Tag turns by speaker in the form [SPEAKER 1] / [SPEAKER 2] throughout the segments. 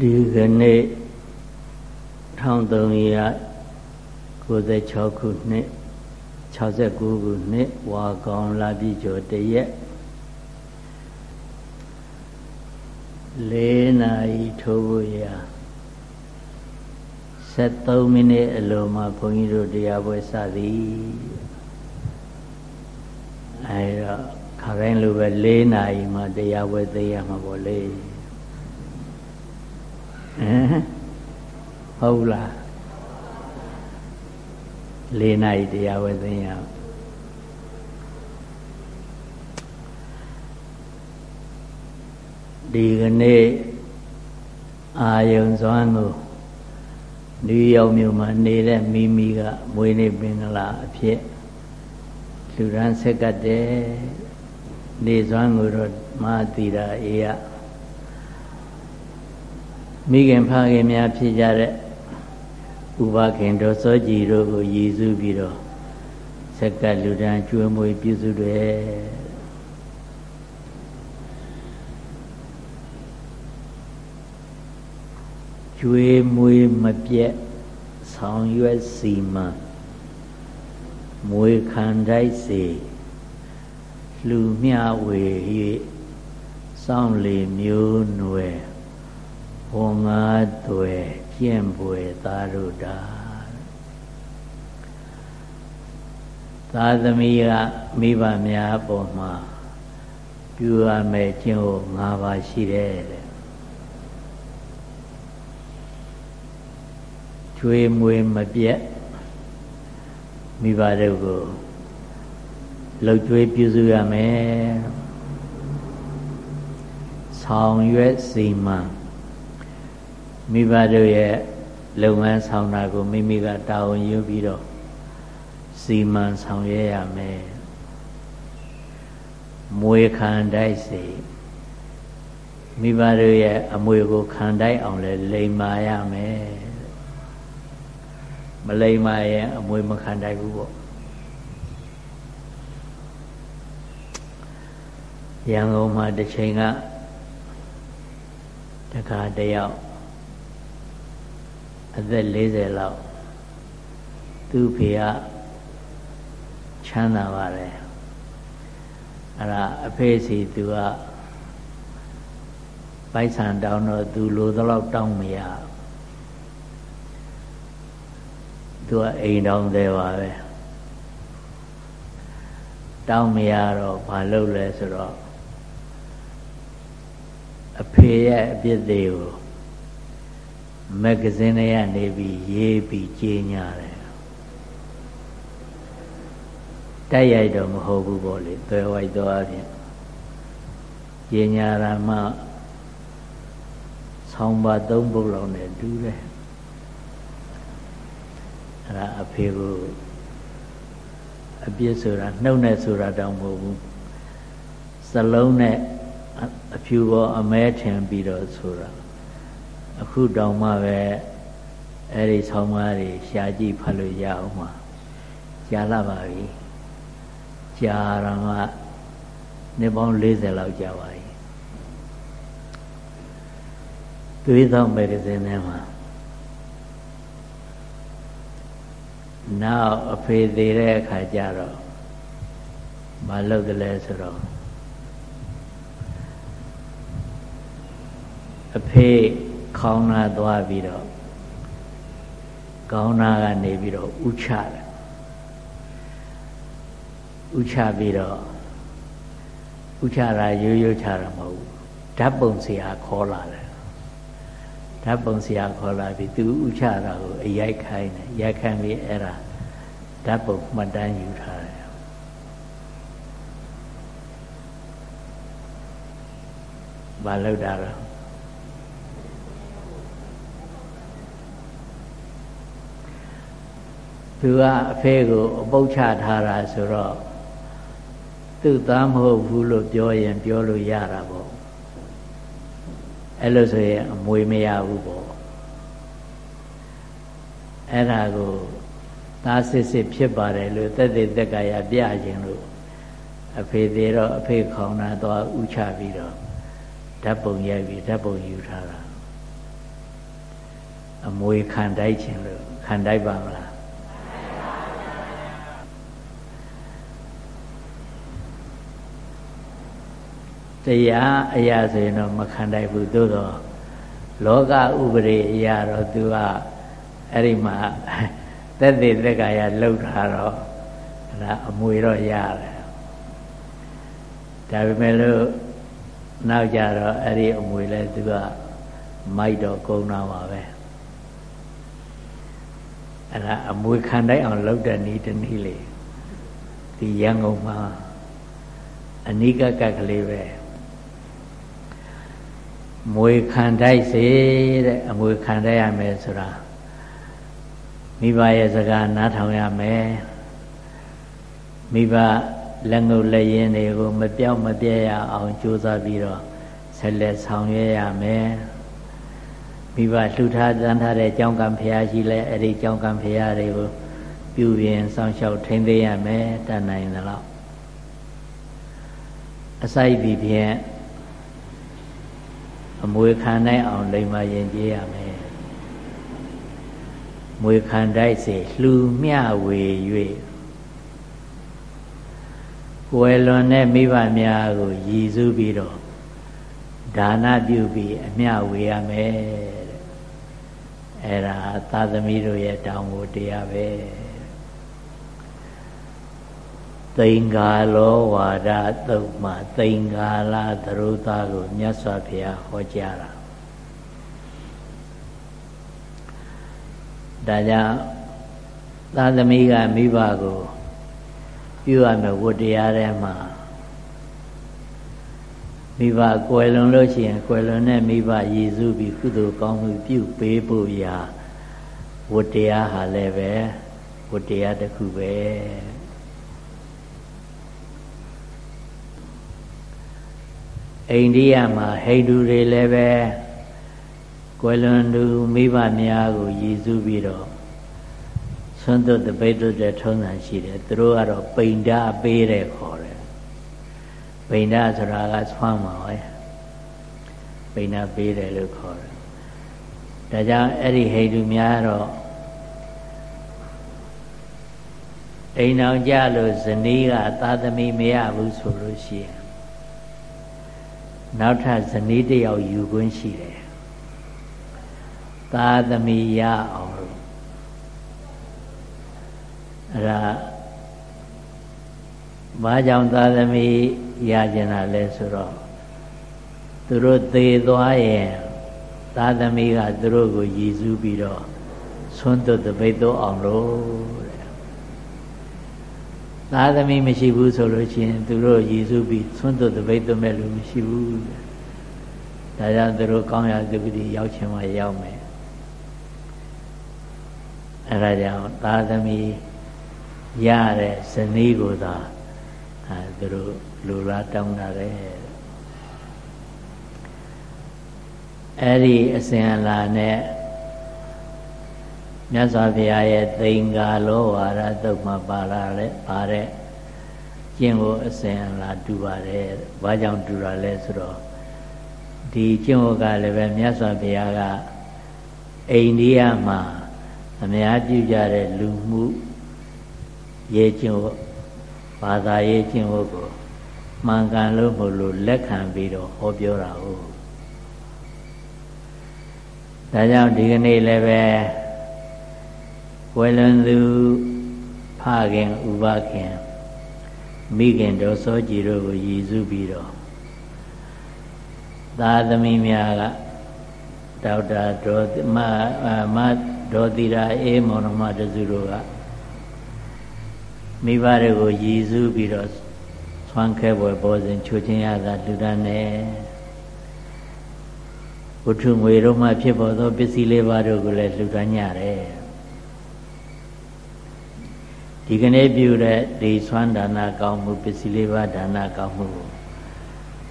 [SPEAKER 1] ဒီကနေ့1396ခုနှစ်69ခုနှစ်ဝါကောင်လာပြီကျော်တရက်၄နာရီထိုးဖို့ရ73မိနစ်အလိုမှာဘုန်းကြီးတို့တရားပွဲစသည်အဲတော့ခါတိုင်းလိုပဲ၄နာရီမှတရားပွဲသိရမှာပေါ့လေ ဟမ်ဟုတ်လား၄နာရီတရားဝဲသိရဒီကနေ့အာယုံစွမ်းကိုဒီရောက်မြို့မှာနေတဲ့မိမိကမွေးနေ့ပင်ကလာအဖြစ်လူရန်ဆက်ကတ်တယ်နေစွမ်းကိုတော့မသီရာအေးရ မိခင်ဖခင်များဖြစ်ကြတဲ့ဥပခင်တော်စောကြည်တို့ကိုရည်စူးပြီးတော့စက္ကလူတန်းကျွေးမွေးပြုစုတယ်ကျွေးမွေးမပြက်ဆောင်ရွက်စီမံမွေခံတိုက်စေလူမျှဝေ၍စောင့်လေမျိုးနွယ် ဟောငါတွေကျင့်ပွေသားတို့တာသာသမီကမိဘများအပေါ်မှာပြုရမယ်ကျင့်ကို၅ပါးရှိတယ်တဲ့ကျွေးမွေးမပြတ်မိဘတို့ကိုလှုပ်ကြွေးပြုစုရမယ်ဆောင်ရွက်စီမံ မိဘတို့ရဲ့လုပ်ငန်းဆောင်တာကိုမိမိကတာဝန်ယူပြီးတော့စီမံဆောင်ရွက်ရမယ်မွေခံတိုက်စေမိဘတို့ရဲ့အမွေကိုခံတိုက်အောင်လဲလိမ်မာရမယ်မလိမ်မာရင်အမွေမခံတိုက်ဘူးပေါ့ရန်ကုန်မှာတစ်ချိန်ကတခါတယောက် အသက်40လောက်သူ့ဖေကချမ်းသာပါတယ်အဲ့ဒါအဖေစီသူကပိုက်ဆံတောင်းတော့သူလိုသလောက်တောင်းမရသူကအိမ်တောင်းသေးပါပဲတောင်းမရတော့ဘာလုပ်လဲဆိုတော့အဖေရဲ့အပြစ်တွေကို မဂ္ဂဇင်းတွေကနေပြီးရေးပြီးကြေညာတယ်တိုက်ရိုက်တော့မဟုတ်ဘူးပေါ့လေသွယ်ဝိုက်တော့အပြင်ကြေညာရမှဆောင်းပါသုံးပုတ်လောက်နဲ့တူးတယ်အဲ့ဒါအဖေကိုအပြစ်ဆိုတာနှုတ်နဲ့ဆိုတာတောင်မဟုတ်ဘူးစလုံးနဲ့အဖြူပေါ်အမဲထင်ပြီးတော့ဆိုတာ အခုတောင်မှပဲအဲ့ဒီဆောင်းပါးတွေရှားကြည့်ဖတ်လို့ရအောင်မှာကြာလာပါပြီကြာတော့ကနှစ်ပေါင်း40လောက်ကြာပါပြီသွေးသောမဂ္ဂဇင်းထဲမှာနောက်အဖေသေးတဲ့အခါကျတော့မလုပ်တယ်လဲဆိုတော့အဖေ ခေါင်းနာသွားပြီးတော့ခေါင်းနာကနေပြီးတော့ဥချတယ်ဥချပြီးတော့ဥချတာရိုးရိုးချတာမဟုတ်ဘူးဓာတ်ပုံဆရာခေါ်လာတယ်ဓာတ်ပုံဆရာခေါ်လာပြီးသူဥချတာကိုအရိုက်ခိုင်းတယ်ရိုက်ခိုင်းပြီးအဲ့ဒါဓာတ်ပုံမှတ်တမ်းယူထားတယ်ဘာလို့တာတော့ သူကအဖေကိုအပုတ်ချထားတာဆိုတော့သူ့သားမဟုတ်ဘူးလို့ပြောရင်ပြောလို့ရတာပေါ့အဲ့လိုဆိုရင်အမွေမရဘူးပေါ့အဲ့ဒါကိုသားစစ်စစ်ဖြစ်ပါတယ်လို့တက်တဲ့တက်ကရပြခြင်းလို့အဖေသေးတော့အဖေခေါင်းနာသွားဥချပြီးတော့ဓာတ်ပုံရိုက်ပြီးဓာတ်ပုံယူထားတာအမွေခံတိုက်ခြင်းလို့ခံတိုက်ပါမလား တရားအရာဆိုရင်တော့မခံတိုက်ဘူးသို့တော့လောကဥပဒေအရာတော့သူကအဲ့ဒီမှာသက်သေသက်ကာယလှုပ်ထားတော့ဒါအမွေတော့ရတယ်ဒါပေမဲ့လို့နောက်ကြတော့အဲ့ဒီအမွေလဲသူကမိုက်တော့ကုန်းတာပါပဲအဲ့ဒါအမွေခံတိုက်အောင်လုပ်တဲ့ဤတနည်းလေဒီရန်ကုန်မှာအနိကကကလေးပဲ မွေခံတိုက်စေတဲ့အမွေခံတိုက်ရမယ်ဆိုတာမိဘရဲ့စကားနားထောင်ရမယ်မိဘလက်ငုပ်လက်ရင်းတွေကိုမပြောင်းမပြဲရအောင်ကြိုးစားပြီးတော့ဆက်လက်ဆောင်ရွက်ရမယ်မိဘလှူထားတန်းထားတဲ့ကြောင်းကံဖရာရှိလဲအဲ့ဒီကြောင်းကံဖရာတွေကိုပြုပြင်စောင့်ရှောက်ထိန်းသိမ်းရမယ်တတ်နိုင်သလောက်အစိုက်ပြီးဖြင့် အမွေခံနိုင်အောင်လိမ္မာရင်ကျေးရမယ်မွေခံတိုက်စေလှူမျှဝေ၍ကွယ်လွန်တဲ့မိဘများကိုရည်စူးပြီးတော့ဒါနပြုပြီးအမျှဝေရမယ်တဲ့အဲ့ဒါသာသမီတို့ရဲ့တောင်းဖို့တရားပဲ သိင်္ဂါလောဝါဒသုတ်မှာသိင်္ဂါလသရုသကိုမြတ်စွာဘုရားဟောကြားတာဒါကြောင့်သာသမီကမိဘကိုပြုရမယ်ဝတ္တရားထဲမှာမိဘကွယ်လွန်လို့ရှိရင်ကွယ်လွန်တဲ့မိဘရည်စုပြီးကုသိုလ်ကောင်းမှုပြုပေးဖို့ရာဝတ္တရားဟာလည်းပဲဝတ္တရားတစ်ခုပဲ အိန္ဒိယမှာဟိန္ဒူတွေလည်းပဲကွယ်လွန်သူမိဘများကိုရည်စူးပြီးတော့ဆွမ်းသွတ်တပိတ်သွတ်တဲ့ထုံးစံရှိတယ်သူတို့ကတော့ပိန်ဓာပေးတယ်ခေါ်တယ်ပိန်ဓာဆိုတာကဆွမ်းမှာပဲပိန်ဓာပေးတယ်လို့ခေါ်တယ်ဒါကြောင့်အဲ့ဒီဟိန္ဒူများတော့အိမ်အောင်ကြလို့ဇနီးကသာသမီမရဘူးဆိုလို့ရှိရင် နောက်ထပ်ဇနီးတယောက်ယူခွင့်ရှိတယ်သာသမီရအောင်လို့အဲ့ဒါဘာကြောင့်သာသမီရကျင်တာလဲဆိုတော့သူတို့သေသွားရင်သာသမီကသူတို့ကိုရည်စူးပြီးတော့ဆွန်းသွတ်တပိတ်တော့အောင်လို့တဲ့ သာသမီမရှိဘူးဆိုလို့ရှိရင်သူတို့ရည်စူးပြီးဆွန်းသွတ်တပိတ်တော့မဲ့လူမရှိဘူးဒါကြောင့်သူတို့ကောင်းရာသုတိရောက်ချင်မှရောက်မယ်အဲဒါကြောင့်သာသမီရတဲ့ဇနီးကိုသာအဲသူတို့လူလားတောင်းတာလေအဲ့ဒီအစဉ်အလာနဲ့ မြတ်စွာဘုရားရဲ့သင်္ကာလောဝါဒသုတ်မှာပါလာတဲ့ပါတဲ့ကျင့်ကိုအစဉ်အလာတူပါတယ်။ဘာကြောင့်တူတာလဲဆိုတော့ဒီကျင့်ဝတ်ကလည်းပဲမြတ်စွာဘုရားကအိန္ဒိယမှာအများပြုကြတဲ့လူမှုရေးကျင့်ဝတ်ဘာသာရေးကျင့်ဝတ်ကိုမှန်ကန်လို့မလို့လက်ခံပြီးတော့ဟောပြောတာဟုတ်ဒါကြောင့်ဒီကနေ့လည်းပဲ ဝယ်လွန်သူဖခင်ဥပခင်မိခင်တော်စောကြည်တို့ကိုရည်စူးပြီးတော့သာသမီများကဒေါက်တာဒေါ်မမဒေါ်သီရာအေးမောင်နှမတစုတို့ကမိဘတွေကိုရည်စူးပြီးတော့ဆွမ်းခဲပွဲပေါ်စဉ်ချိုချင်းရတာလူဒန်းနဲ့ဝတ္ထုငွေတို့မှဖြစ်ပေါ်သောပစ္စည်းလေးပါးတို့ကိုလည်းလှူဒန်းကြတယ် ဒီကနေ့ပြုတဲ့ဒီဆွမ်းဒါနကောင်းမှုပစ္စည်းလေးပါးဒါနကောင်းမှု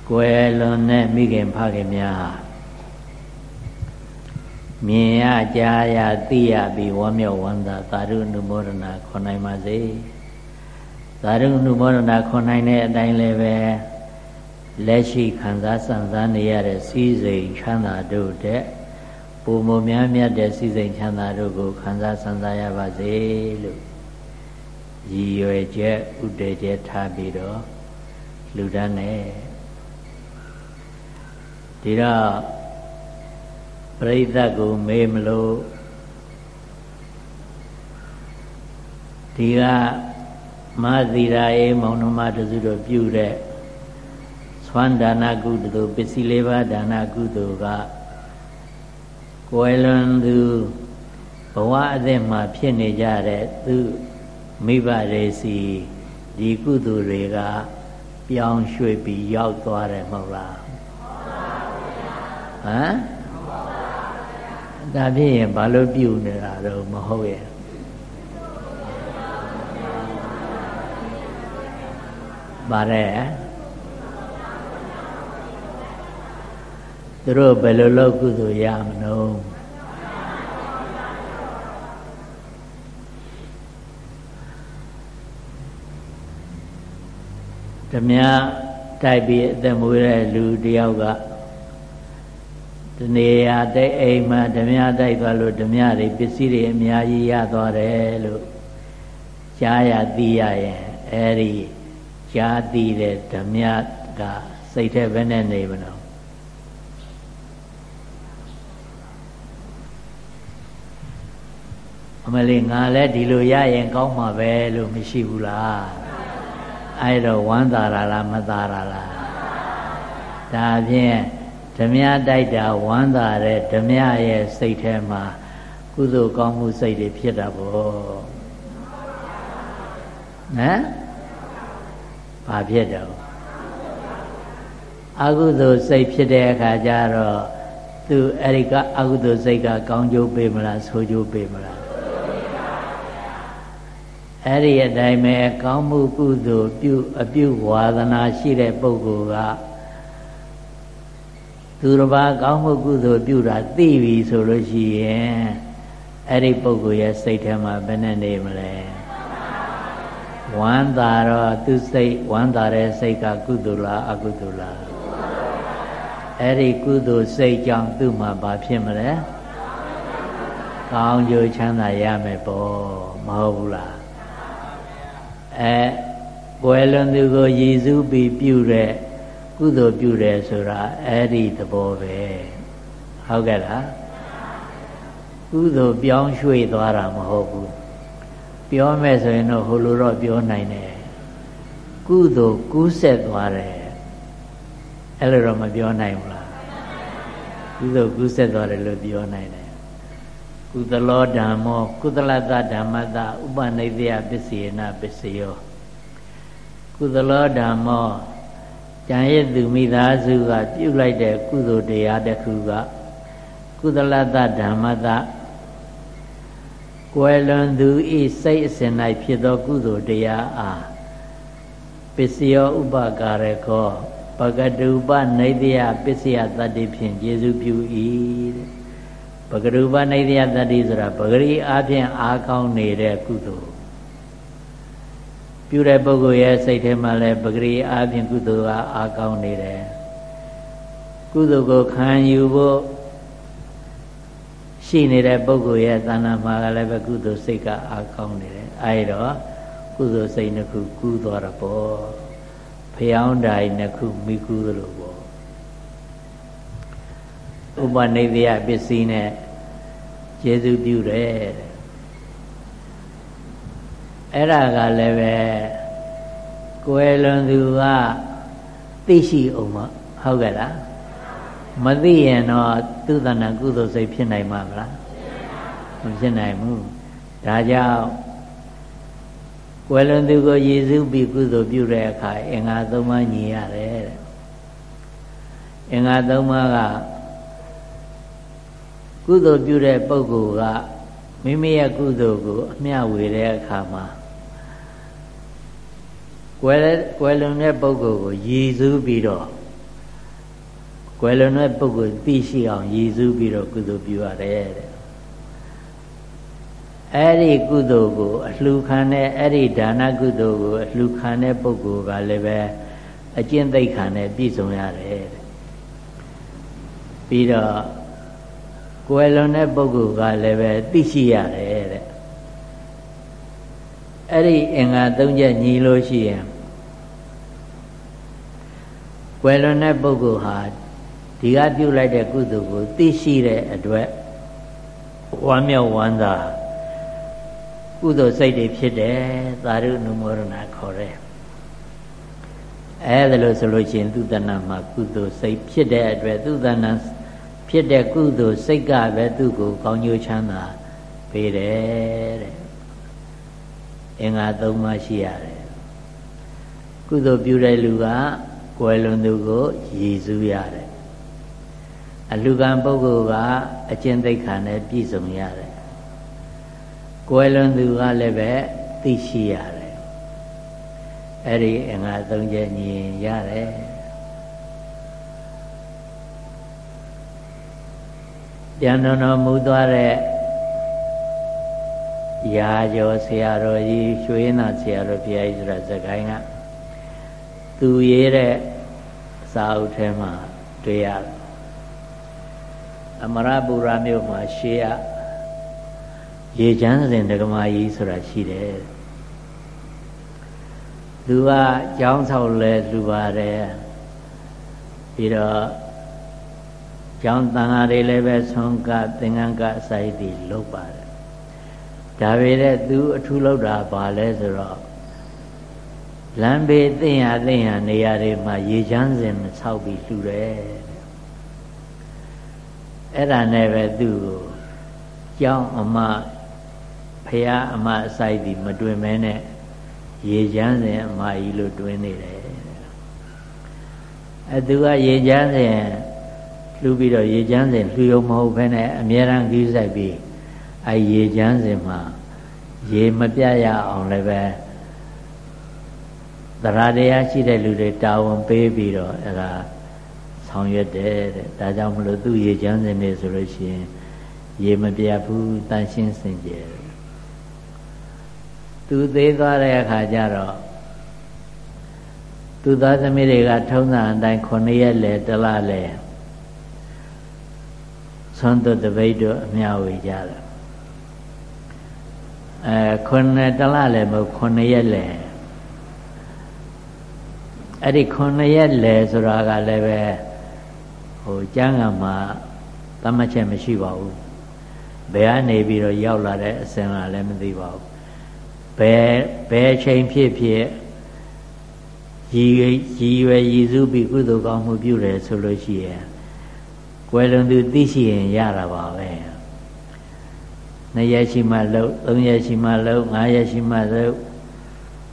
[SPEAKER 1] ကိုယ်လွန်တဲ့မိခင်ဖခင်များဟာမြင်ရကြားရသိရပြီးဝမ်းမြောက်ဝမ်းသာသာဓုနုမောဒနာခွန်နိုင်ပါစေသာဓုနုမောဒနာခွန်နိုင်တဲ့အတိုင်းလည်းပဲလက်ရှိခံစားစံစားနေရတဲ့စည်းစိမ်ချမ်းသာတို့တဲ့ပုံမများမြတ်တဲ့စိစိမ်ချမ်းသာတို့ကိုခံစားဆန်းစားရပါစေလို့ ရည်ရွယ်ချက်ဥတည်ချက်ထားပြီးတော့လူတန်းနဲ့ဒီတော့ပြိဿကိုမေးမလို့ဒီကမသီရာအေမောင်နှမတစုတို့ပြုတဲ့သွမ်းဒါနကုသိုလ်ပစ္စည်းလေးပါးဒါနကုသိုလ်ကကွယ်လွန်သူဘဝအသက်မှာဖြစ်နေကြတဲ့သူ မိဘတွေစီဒီကုသိုလ်တွေက ပြောင်းရွှေ့ပြီးရောက်သွားတယ်မဟုတ်လားဟမ်ဒါဖြစ်ရင်ဘာလို့ပြုနေတာတော့မဟုတ်ရဲ့ပါတယ်သူတို့ဘယ်လိုလုပ်ကုသိုလ်ရမလို့ ဓမြတိုက်ပြီးအသက်မွေးတဲ့လူတယောက်ကတနေရာတဲ့အိမ်မှာဓမြတိုက်သွားလို့ဓမြတွေပစ္စည်းတွေအများကြီးရသွားတယ်လို့ကြားရသိရရင်အဲဒီကြားသိတဲ့ဓမြကစိတ်ထဲဘယ်နဲ့နေမလို့အမလေးငါလည်းဒီလိုရရင်ကောင်းမှာပဲလို့မရှိဘူးလား အဲ့တော့ဝမ်းသာတာလားမသာတာလားဒါဖြင့်ဓမြတိုက်တာဝမ်းသာတဲ့ဓမြရဲ့စိတ်ထဲမှာကုသိုလ်ကောင်းမှုစိတ်တွေဖြစ်တာပေါ့နော်ဘာဖြစ်တော့အကုသိုလ်စိတ်ဖြစ်တဲ့အခါကျတော့သူအဲ့ဒီကအကုသိုလ်စိတ်ကကောင်းကျိုးပေးမလားဆိုးကျိုးပေးမလား အဲ့ဒီအတိုင်းပဲကောင်းမှုကုသိုလ်ပြုအပြုဝါဒနာရှိတဲ့ပုဂ္ဂိုလ်ကသူတစ်ပါးကောင်းမှုကုသိုလ်ပြုတာသိပြီဆိုလို့ရှိရင်အဲ့ဒီပုဂ္ဂိုလ်ရဲ့စိတ်ထဲမှာဘယ်နဲ့နေမလဲဝမ်းသာတော့သူစိတ်ဝမ်းသာတဲ့စိတ်ကကုသိုလ်လားအကုသိုလ်လားအဲ့ဒီကုသိုလ်စိတ်ကြောင့်သူ့မှာဘာဖြစ်မလဲကောင်းကျိုးချမ်းသာရမယ်ပေါ့မဟုတ်ဘူးလား အဲပွဲလွန်သူကိုရည်စူးပြီးပြုတဲ့ကုသိုလ်ပြုတယ်ဆိုတာအဲ့ဒီသဘောပဲဟုတ်ကဲ့လားကုသိုလ်ပြောင်းရွှေ့သွားတာမဟုတ်ဘူးပြောမယ်ဆိုရင်တော့ဟိုလိုတော့ပြောနိုင်တယ်ကုသိုလ်ကူးဆက်သွားတယ်အဲ့လိုတော့မပြောနိုင်ဘူးလားကုသိုလ်ကူးဆက်သွားတယ်လို့ပြောနိုင်တယ် ကုသလောဓမ္မောကုသလတဓမ္မတဥပနိဒေယပစ္စယေနပစ္စယောကုသလောဓမ္မောကြံရဲ့သူမိသားစုကပြုလိုက်တဲ့ကုသိုလ်တရားတစ်ခုကကုသလတဓမ္မတကွယ်လွန်သူဤစိတ်အစဉ်၌ဖြစ်သောကုသိုလ်တရားအားပစ္စယောဥပကာရကောပကတုပနေတယပစ္စယတတ္တိဖြင့်ယေရှုပြု၏တဲ့ ပကတုပနေတယတတ္တိဆိုတာပဂရိအားဖြင့်အားကောင်းနေတဲ့ကုသိုလ်ပြုတဲ့ပုဂ္ဂိုလ်ရဲ့စိတ်ထဲမှာလည်းပဂရိအားဖြင့်ကုသိုလ်ကအားကောင်းနေတယ်ကုသိုလ်ကိုခံယူဖို့ရှိနေတဲ့ပုဂ္ဂိုလ်ရဲ့တဏ္ဍာမှာကလည်းပဲကုသိုလ်စိတ်ကအားကောင်းနေတယ်အဲဒီတော့ကုသိုလ်စိတ်နှစ်ခုကူးသွားတာပေါ့ဖျောင်းတိုင်နှစ်ခုမိကူးသလိုပေါ့ဥပနိဒေယပစ္စည်းနဲ့ ကျေစုပြုတယ်အဲ့ဒါကလည်းပဲကွယ်လွန်သူကသိရှိအောင်မဟုတ်ကဲ့လားမသိရင်တော့သူသဏ္ဍာန်ကုသိုလ်စိတ်ဖြစ်နိုင်မှာမလားမဖြစ်နိုင်ဘူးဒါကြောင့်ကွယ်လွန်သူကိုရည်စူးပြီးကုသိုလ်ပြုတဲ့အခါအင်္ဂါသုံးပါးညီရတယ်တဲ့အင်္ဂါသုံးပါးက ကုသိုလ်ပြုတဲ့ပုဂ္ဂိုလ်ကမိမိရဲ့ကုသိုလ်ကိုအမျှဝေတဲ့အခါမှာကွယ်ကွယ်လွန်တဲ့ပုဂ္ဂိုလ်ကိုရည်စူးပြီးတော့ကွယ်လွန်တဲ့ပုဂ္ဂိုလ်သိရှိအောင်ရည်စူးပြီးတော့ကုသိုလ်ပြုရတယ်တဲ့အဲ့ဒီကုသိုလ်ကိုအလှခံတဲ့အဲ့ဒီဒါနကုသိုလ်ကိုအလှခံတဲ့ပုဂ္ဂိုလ်ကလည်းပဲအကျင့်သိက္ခာနဲ့ပြည့်စုံရတယ်တဲ့ပြီးတော့ ကွယ်လွန်တဲ့ပုဂ္ဂိုလ်ကလည်းပဲသိရှိရတယ်တဲ့အဲ့ဒီအင်္ဂါ၃ချက်ညီလို့ရှိရင်ကွယ်လွန်တဲ့ပုဂ္ဂိုလ်ဟာဒီကပြုလိုက်တဲ့ကုသိုလ်ကိုသိရှိတဲ့အတွက်ဝမ်းမြောက်ဝမ်းသာကုသိုလ်စိတ်တွေဖြစ်တယ်သာရုနုမောရဏခေါ်တယ်အဲဒါလို့ဆိုလို့ရှိရင်သူတဏ္ဏမှာကုသိုလ်စိတ်ဖြစ်တဲ့အတွက်သူတဏ္ဏ ဖြစ်တဲ့ကုသိုလ်စိတ်ကပဲသူ့ကိုကောင်းကျိုးချမ်းသာပေးတယ်တဲ့အင်္ဂါ၃ပါးရှိရတယ်ကုသိုလ်ပြုတဲ့လူကကွယ်လွန်သူကိုရည်စူးရတယ်အလူကံပုဂ္ဂိုလ်ကအကျင့်သိက္ခာနဲ့ပြည့်စုံရတယ်ကွယ်လွန်သူကလည်းပဲသိရှိရတယ်အဲ့ဒီအင်္ဂါ၃ချက်ညီရတယ် ပြန်တော်တော်မူသွားတဲ့ရာကျော်ဆရာတော်ကြီးရွှေနာဆရာတော်ဘုရားကြီးဆိုတာစကိုင်းကသူရေးတဲ့စာအုပ်ထဲမှာတွေ့ရတယ်အမရပူရာမြို့မှာရှေးရရေချမ်းစဉ်ဒကမာကြီးဆိုတာရှိတယ်သူကကြောင်းဆောက်လဲလူပါတယ်ပြီးတော့ ကျောင်းတန်ဃာတွေလည်းပဲဆုံးကသင်္ကန်းကအစာရည်တွေလုပ်ပါတယ်ဒါပေမဲ့သူအထူးလောက်တာပါလဲဆိုတော့လမ်းဘေးသိရသိရနေရာတွေမှာရေချမ်းစင်ဆောက်ပြီးလှူတယ်အဲ့ဒါနဲ့ပဲသူ့ကိုကျောင်းအမဖះအမအစာရည်ဒီမတွင်မဲနဲ့ရေချမ်းစင်အမကြီးလို့တွင်နေတယ်အဲသူကရေချမ်းစင် လှူပြီးတော့ရေချမ်းစဉ်လှူရုံမဟုတ်ဘဲနဲ့အမြဲတမ်းကြီးဆိုင်ပြီးအဲရေချမ်းစဉ်မှာရေမပြရအောင်လည်းပဲသရတရားရှိတဲ့လူတွေတာဝန်ပေးပြီးတော့အဲဒါဆောင်ရွက်တယ်တဲ့ဒါကြောင့်မလို့သူ့ရေချမ်းစဉ်နေဆိုလို့ရှိရင်ရေမပြဘူးတန်ရှင်းစင်ကြယ်သူသေးသွားတဲ့အခါကျတော့သူသားသမီးတွေကထုံးစံအတိုင်း9ရက်လဲတလလဲ သွန်သွတပိတ်တို့အမြဝေကြတယ်အဲခုနှစ်တလလည်းမဟုတ်ခုနှစ်ရက်လည်းအဲ့ဒီခုနှစ်ရက်လည်းဆိုတာကလည်းပဲဟိုကျမ်းဂန်မှာတတ်မှတ်ချက်မရှိပါဘူးဘယ်ကနေပြီးတော့ရောက်လာတဲ့အစဉ်လာလည်းမသိပါဘူးဘယ်ဘယ်ချိန်ဖြစ်ဖြစ်ရည်ရည်ရွယ်ရည်စုပြီးကုသိုလ်ကောင်းမှုပြုတယ်ဆိုလို့ရှိရင် ကွယ်လွန်သူသိရှိရင်ရတာပါပဲနှစ်ရက်ရှိမှလှုပ်သုံးရက်ရှိမှလှုပ်ငါးရက်ရှိမှလှုပ်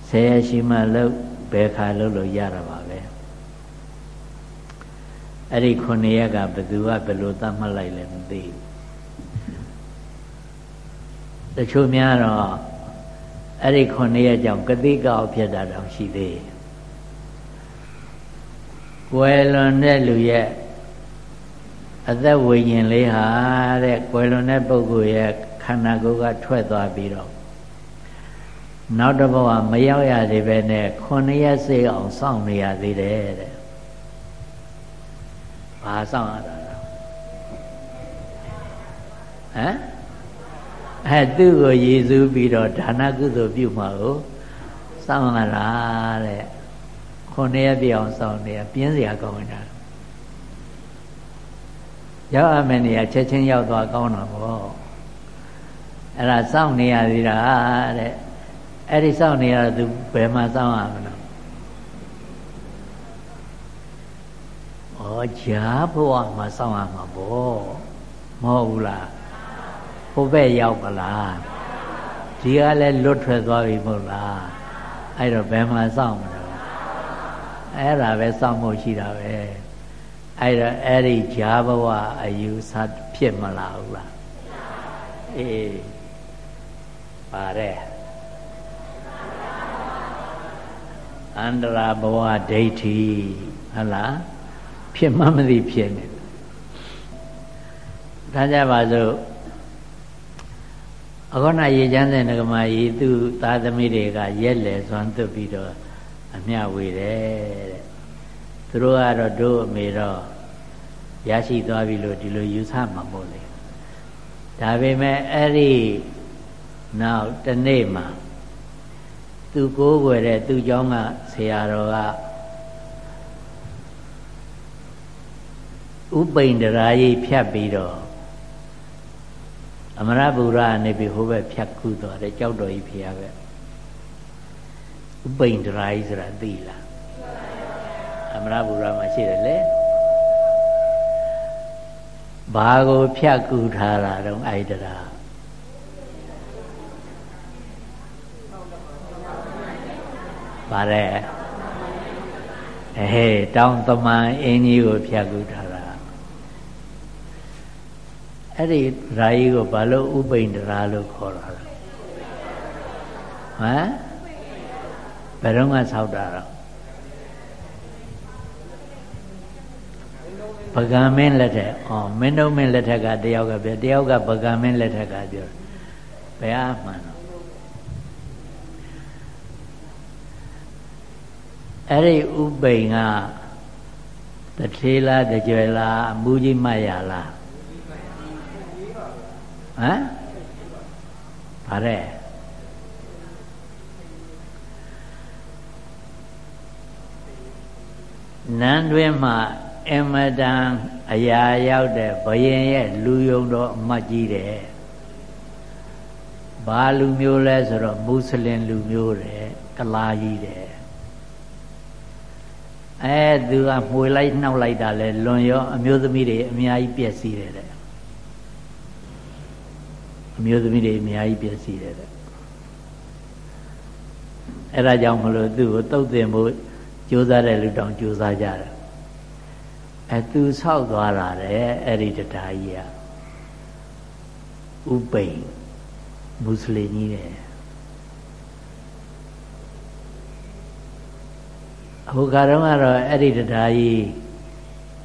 [SPEAKER 1] ဆယ်ရက်ရှိမှလှုပ်ဘယ်ခါလှုပ်လို့ရတာပါပဲအဲ့ဒီခုနှစ်ရက်ကဘယ်သူကဘယ်လိုသတ်မှတ်လိုက်လဲမသိဘူးတချို့များတော့အဲ့ဒီခုနှစ်ရက်ကြောင့်ကတိကောက်ဖြစ်တာတောင်ရှိသေးတယ်ကွယ်လွန်တဲ့လူရဲ့ အသက်ဝိညာဉ်လေးဟာတဲ့ကွယ်လွန်တဲ့ပုဂ္ဂိုလ်ရဲ့ခန္ဓာကိုယ်ကထွက်သွားပြီးတော့နောက်တစ်ဘဝမရောက်ရသေးပဲနဲ့ခုနှစ်ရက်စေအောင်စောင့်နေရသေးတယ်တဲ့ဘာစောင့်ရတာလဲဟမ်အဲသူ့ကိုရည်စူးပြီးတော့ဒါနကုသိုလ်ပြုမှာကိုစောင့်ရတာတဲ့ခုနှစ်ရက်ပြည့်အောင်စောင့်နေရပြင်းစရာကောင်းတာ ရောက်အမယ်နေရာချက်ချင်းရောက်သွားကောင်းတာပေါ့အဲ့ဒါစောင့်နေရသေးတာတဲ့အဲ့ဒီစောင့်နေရသူဘယ်မှာစောင့်ရမလဲဩဂျာဘဝမှာစောင့်ရမှာပေါ့မဟုတ်ဘူးလားဟိုဘက်ရောက်ပလားဒီကလည်းလွတ်ထွက်သွားပြီမဟုတ်လားအဲ့တော့ဘယ်မှာစောင့်မလဲအဲ့ဒါပဲစောင့်ဖို့ရှိတာပဲ အဲ့တော့အဲ့ဒီဈာဘဝအယူဆဖြစ်မလာဘူးလားအေးပါတယ်အန္တရာဘဝဒိဋ္ဌိဟုတ်လားဖြစ်မှမသိဖြစ်နေဒါကြပါစို့အခေါဏရေချမ်းတဲ့ငကမာကြီးသူ့သားသမီးတွေကရက်လေစွမ်းသွတ်ပြီးတော့အမျှဝေတယ်တဲ့သူတို့ကတော့တို့အမေတော့ ရရှိသွားပြီလို့ဒီလိုယူဆမှာမို့လေ ဒါပေမဲ့အဲ့ဒီနောက်တနေ့မှာသူကိုးွယ်တဲ့သူเจ้าကဆရာတော်ကဥပိန်ဒရာကြီးဖြတ်ပြီးတော့အမရဗုဒ္ဓနေပြီးဟိုဘက်ဖြတ်ကူးသွားတယ်ကြောက်တော်ကြီးဖျားပဲဥပိန်ဒရာကြီးဆိုတာသိလားအမရဗုဒ္ဓမှာရှိတယ်လေ ဘာကိုဖြတ်ကူးထားတာတော့အဲ့တရာပါတယ်အေးတောင်းတမန်အင်းကြီးကိုဖြတ်ကူးထားတာအဲ့ဒီဓာကြီးကိုဘာလို့ဥပိန်ဒရာလို့ခေါ်တာလဲဟမ်ဘယ်တော့မှဆောက်တာတော့ ပကံမင်းလက်ထက်ဩမင်းတို့မင်းလက်ထက်ကတယောက်ကပြောတယောက်ကပကံမင်းလက်ထက်ကပြောဘယ်အမှန်တော့အဲ့ဒီဥပိန်ကတထေးလားတကြွယ်လားမူကြီးမတ်ရလားဟမ်ဗါတဲ့နန်းတွင်မှာ အမတန်အရာရောက်တဲ့ဘယင်ရဲ့လူယုံတော်အမတ်ကြီးတယ်ဘာလူမျိုးလဲဆိုတော့မွတ်စလင်လူမျိုးတယ်ကလာကြီးတယ်အဲသူကမှွေလိုက်နှောက်လိုက်တာလဲလွန်ရောအမျိုးသမီးတွေအများကြီးပြည့်စည်တယ်တဲ့အမျိုးသမီးတွေအများကြီးပြည့်စည်တယ်တဲ့အဲဒါကြောင့်မလို့သူ့ကိုတုတ်တင်ဖို့ကြိုးစားတဲ့လူတောင်ကြိုးစားကြတယ် အဲသူဆောက်သွားတာတဲ့အဲ့ဒီတရားကြီးကဥပိန်မွတ်စလင်ကြီးတဲ့ဟိုကတော့ကတော့အဲ့ဒီတရားကြီး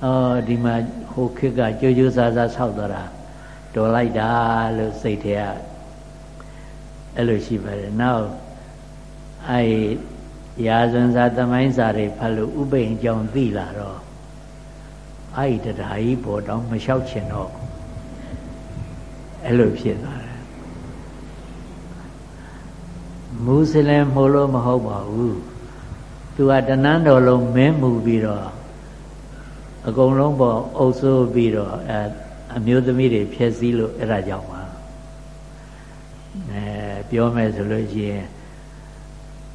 [SPEAKER 1] အော်ဒီမှာဟိုခေတ်ကကြိုးကြိုးစားစားဆောက်သွားတာတော်လိုက်တာလို့စိတ်ထဲကအဲ့လိုရှိပါတယ်နောက်အဲ့ရာဇဝင်စာသမိုင်းစာတွေဖတ်လို့ဥပိန်အကြောင်းသိလာတော့ အဲ့ဒီတရားကြီးပေါ်တော့မလျှောက်ချင်တော့အဲ့လိုဖြစ်သွားတယ်မူစလင်မို့လို့မဟုတ်ပါဘူးသူကတနန်းတော်လုံးမင်းမူပြီးတော့အကုန်လုံးပေါ်အုပ်စိုးပြီးတော့အဲအမျိုးသမီးတွေဖြည့်စည်းလို့အဲ့ဒါကြောင့်ပါအဲပြောမယ်ဆိုလို့ရှိရင်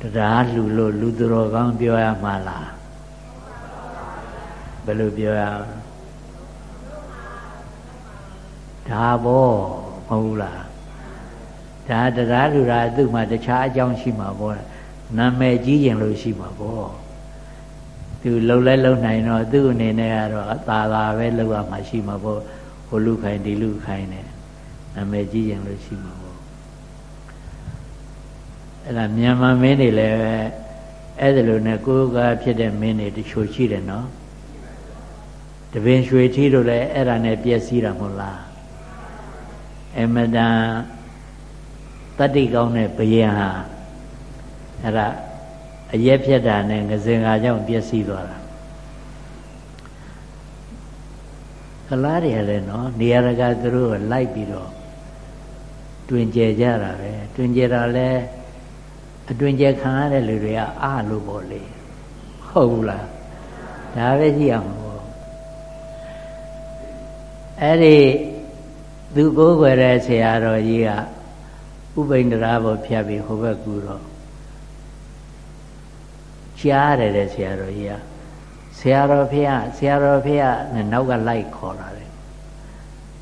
[SPEAKER 1] တရားလှူလို့လူသူတော်ကောင်းပြောရမှာလားဘ ယ်လိုပြောရဒါဘောမဟုတ်လားဒါတရားလူတာသူ့မှာတခြားအကြောင်းရှိမှာပေါ့နာမည်ကြီးရင်လို့ရှိမှာပေါ့သူလှုပ်လဲလှုပ်နိုင်တော့သူ့အနေနဲ့ကတော့အသာသာပဲလှုပ်ရမှာရှိမှာပေါ့ဟိုလူခိုင်ဒီလူခိုင်နဲ့နာမည်ကြီးရင်လို့ရှိမှာပေါ့အဲ့ဒါမြန်မာမင်းတွေလည်းအဲ့ဒါလိုနဲ့ကိုယ်ကဖြစ်တဲ့မင်းတွေတချို့ရှိတယ်နော် တပင်ရွှေထီးတို့လည်းအဲ့ဒါနဲ့ပြည့်စည်တာမဟုတ်လားအမတန်တတိကောင်းတဲ့ဘယင်ဟာအဲ့ဒါအရက်ဖြတ်တာနဲ့ငစင်ကကြောင့်ပြည့်စည်သွားတာကလားတွေလည်းနော်နေရာကသူတို့လိုက်ပြီးတော့တွင်ကျဲကြတာပဲတွင်ကျဲတာလဲအတွင်ကျဲခံရတဲ့လူတွေကအားလို့ပေါ့လေဟုတ်ဘူးလားဒါပဲကြည့်အောင်ပေါ့ အဲ့ဒီသူကိုးကွယ်တဲ့ဆရာတော်ကြီးကဥပိန္ဒရာဘောဖြတ်ပြီးဟိုဘက်ကူတော့ကြားတယ်တဲ့ဆရာတော်ကြီးကဆရာတော်ဖေကဆရာတော်ဖေကနဲ့နောက်ကလိုက်ခေါ်လာတယ်